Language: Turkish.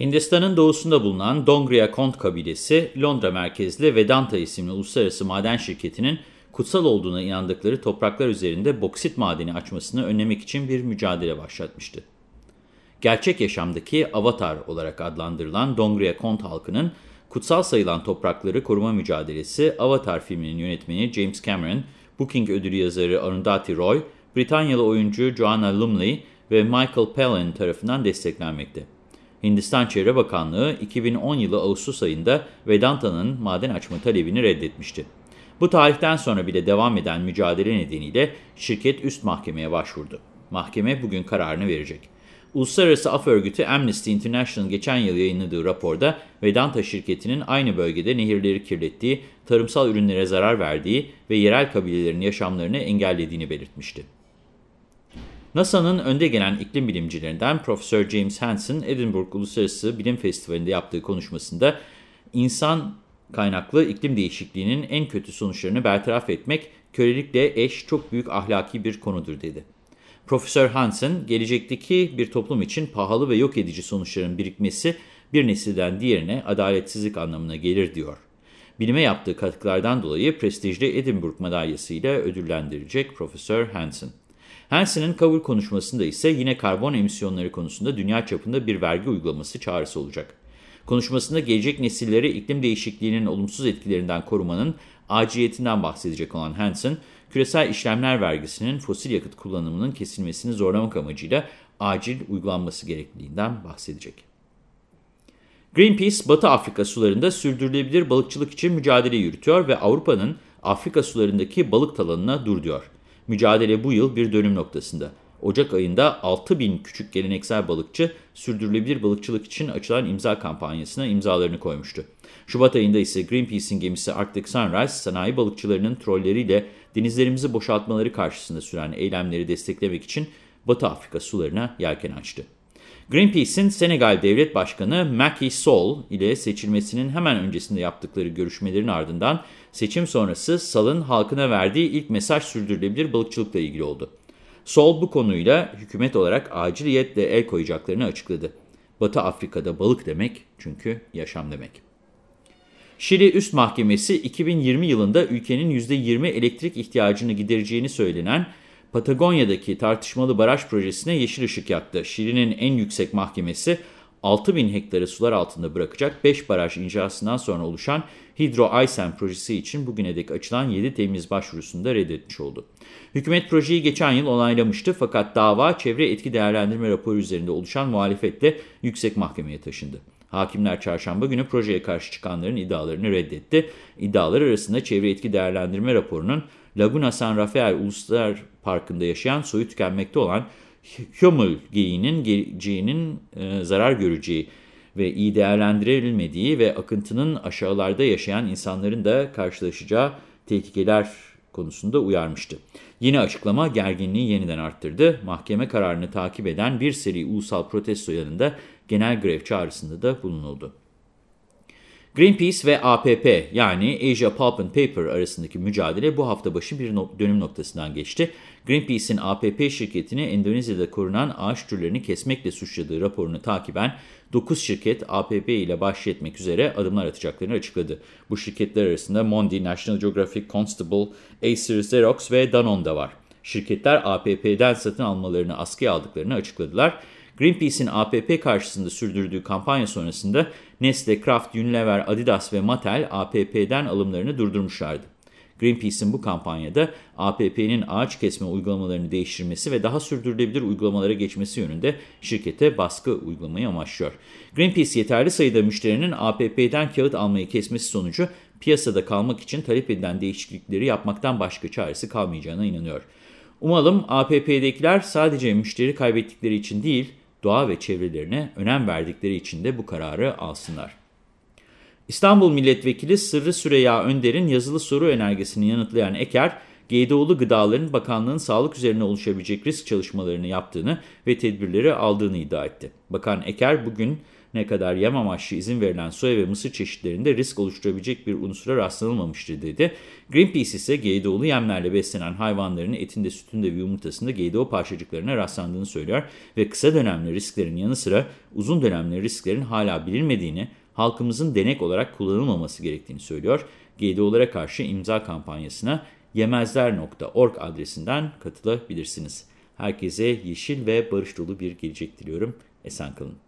Hindistan'ın doğusunda bulunan Dongria Kont kabilesi, Londra merkezli Vedanta isimli uluslararası maden şirketinin kutsal olduğuna inandıkları topraklar üzerinde boksit madeni açmasını önlemek için bir mücadele başlatmıştı. Gerçek yaşamdaki avatar olarak adlandırılan Dongria Kont halkının kutsal sayılan toprakları koruma mücadelesi Avatar filminin yönetmeni James Cameron, Booking ödülü yazarı Arundhati Roy, Britanyalı oyuncu Joanna Lumley ve Michael Palin tarafından desteklenmekte. Hindistan Çevre Bakanlığı 2010 yılı Ağustos ayında Vedanta'nın maden açma talebini reddetmişti. Bu tarihten sonra bile devam eden mücadele nedeniyle şirket üst mahkemeye başvurdu. Mahkeme bugün kararını verecek. Uluslararası Af Örgütü Amnesty International geçen yıl yayınladığı raporda Vedanta şirketinin aynı bölgede nehirleri kirlettiği, tarımsal ürünlere zarar verdiği ve yerel kabilelerin yaşamlarını engellediğini belirtmişti. NASA'nın önde gelen iklim bilimcilerinden Profesör James Hansen, Edinburgh Uluslararası Bilim Festivali'nde yaptığı konuşmasında insan kaynaklı iklim değişikliğinin en kötü sonuçlarını bertaraf etmek kölelikle eş çok büyük ahlaki bir konudur dedi. Profesör Hansen, gelecekteki bir toplum için pahalı ve yok edici sonuçların birikmesi bir nesilden diğerine adaletsizlik anlamına gelir diyor. Bilime yaptığı katkılardan dolayı prestijli Edinburgh madalyası ile ödüllendirilecek Profesör Hansen. Hansen'in kabul konuşmasında ise yine karbon emisyonları konusunda dünya çapında bir vergi uygulaması çağrısı olacak. Konuşmasında gelecek nesilleri iklim değişikliğinin olumsuz etkilerinden korumanın aciliyetinden bahsedecek olan Hansen, küresel işlemler vergisinin fosil yakıt kullanımının kesilmesini zorlamak amacıyla acil uygulanması gerekliliğinden bahsedecek. Greenpeace, Batı Afrika sularında sürdürülebilir balıkçılık için mücadele yürütüyor ve Avrupa'nın Afrika sularındaki balık talanına dur diyor. Mücadele bu yıl bir dönüm noktasında. Ocak ayında 6 bin küçük geleneksel balıkçı sürdürülebilir balıkçılık için açılan imza kampanyasına imzalarını koymuştu. Şubat ayında ise Greenpeace'in gemisi Arctic Sunrise, sanayi balıkçılarının trolleriyle denizlerimizi boşaltmaları karşısında süren eylemleri desteklemek için Batı Afrika sularına yelken açtı. Greenpeace'in Senegal Devlet Başkanı Macky Sall ile seçilmesinin hemen öncesinde yaptıkları görüşmelerin ardından seçim sonrası Sall'ın halkına verdiği ilk mesaj sürdürülebilir balıkçılıkla ilgili oldu. Sol bu konuyla hükümet olarak aciliyetle el koyacaklarını açıkladı. Batı Afrika'da balık demek çünkü yaşam demek. Şili Üst Mahkemesi 2020 yılında ülkenin %20 elektrik ihtiyacını gidereceğini söylenen Patagonya'daki tartışmalı baraj projesine yeşil ışık yaktı. Şili'nin en yüksek mahkemesi 6 bin hektarı sular altında bırakacak 5 baraj inşasından sonra oluşan Hidro Aysen projesi için bugüne dek açılan 7 temiz başvurusunu da reddetmiş oldu. Hükümet projeyi geçen yıl onaylamıştı fakat dava çevre etki değerlendirme raporu üzerinde oluşan muhalefetle yüksek mahkemeye taşındı. Hakimler çarşamba günü projeye karşı çıkanların iddialarını reddetti. İddialar arasında çevre etki değerlendirme raporunun Laguna San Rafael Uluslar Parkı'nda yaşayan soyu tükenmekte olan Hummel geyiğinin geleceğinin e, zarar göreceği ve iyi değerlendirilmediği ve akıntının aşağılarda yaşayan insanların da karşılaşacağı tehlikeler konusunda uyarmıştı. Yine açıklama gerginliği yeniden arttırdı. Mahkeme kararını takip eden bir seri ulusal protesto yanında genel grev çağrısında da bulunuldu. Greenpeace ve APP yani Asia Pulp and Paper arasındaki mücadele bu hafta başı bir no dönüm noktasından geçti. Greenpeace'in APP şirketini Endonezya'da korunan ağaç türlerini kesmekle suçladığı raporunu takiben 9 şirket APP ile başlayetmek üzere adımlar atacaklarını açıkladı. Bu şirketler arasında Mondi, National Geographic, Constable, Acer, Xerox ve Danone da var. Şirketler APP'den satın almalarını askıya aldıklarını açıkladılar. Greenpeace'in APP karşısında sürdürdüğü kampanya sonrasında Nestle, Kraft, Unilever, Adidas ve Mattel APP'den alımlarını durdurmuşlardı. Greenpeace'in bu kampanyada APP'nin ağaç kesme uygulamalarını değiştirmesi ve daha sürdürülebilir uygulamalara geçmesi yönünde şirkete baskı uygulamayı amaçlıyor. Greenpeace yeterli sayıda müşterinin APP'den kağıt almayı kesmesi sonucu piyasada kalmak için talep edilen değişiklikleri yapmaktan başka çaresi kalmayacağına inanıyor. Umalım APP'dekiler sadece müşteri kaybettikleri için değil, doğa ve çevrelerine önem verdikleri için de bu kararı alsınlar. İstanbul Milletvekili Sırrı Süreyya Önder'in yazılı soru önergesini yanıtlayan Eker, GDO'lu gıdaların bakanlığın sağlık üzerine oluşabilecek risk çalışmalarını yaptığını ve tedbirleri aldığını iddia etti. Bakan Eker bugün ne kadar yem amaçlı izin verilen soya ve mısır çeşitlerinde risk oluşturabilecek bir unsura rastlanılmamıştır dedi. Greenpeace ise GDO'lu yemlerle beslenen hayvanların etinde, sütünde ve yumurtasında GDO parçacıklarına rastlandığını söylüyor ve kısa dönemli risklerin yanı sıra uzun dönemli risklerin hala bilinmediğini, halkımızın denek olarak kullanılmaması gerektiğini söylüyor. GDO'lara karşı imza kampanyasına yemezler.org adresinden katılabilirsiniz. Herkese yeşil ve barış dolu bir gelecek diliyorum. Esen kalın.